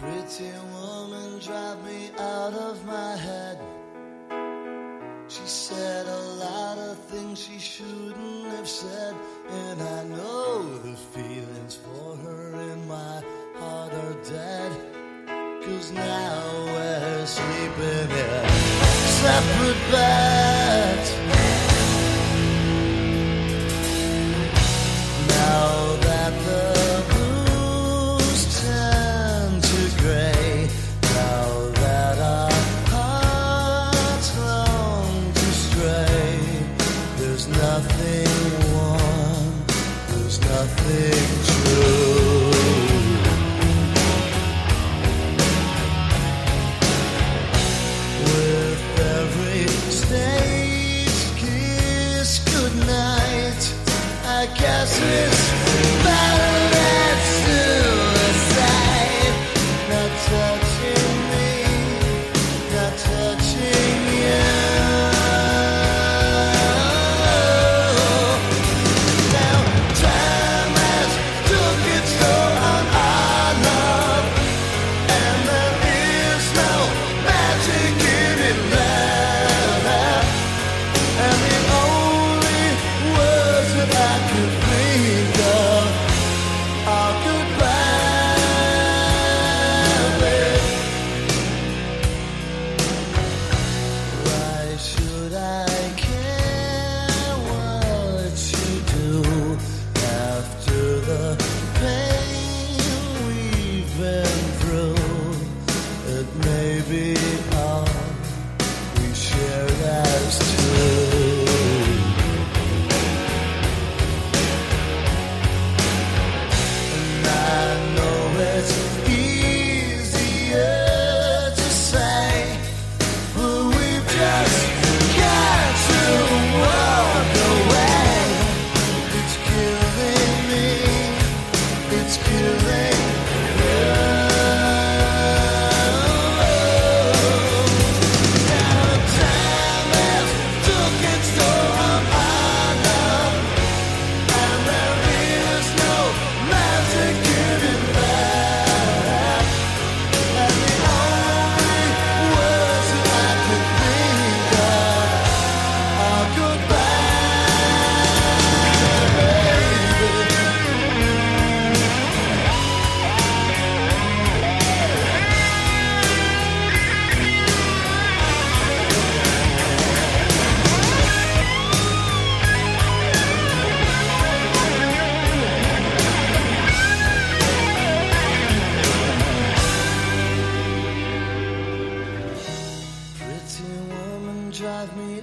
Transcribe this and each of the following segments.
Pretty woman, drive me out of my head. She said a lot of things she shouldn't have said, and I know the feelings for her in my heart are dead. Cause now we're sleeping in separate beds. nothing true.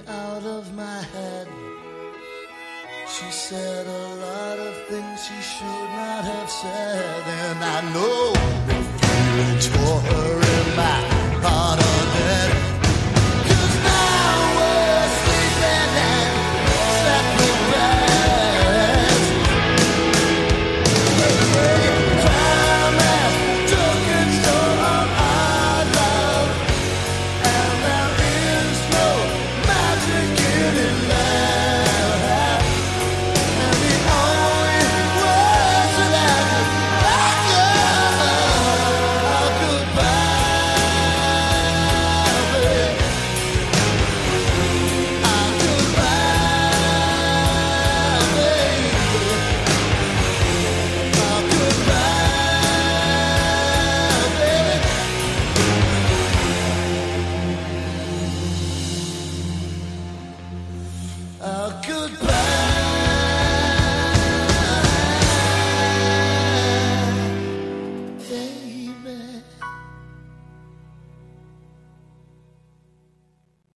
out of my head. She said a lot of things she should not have said, and I know.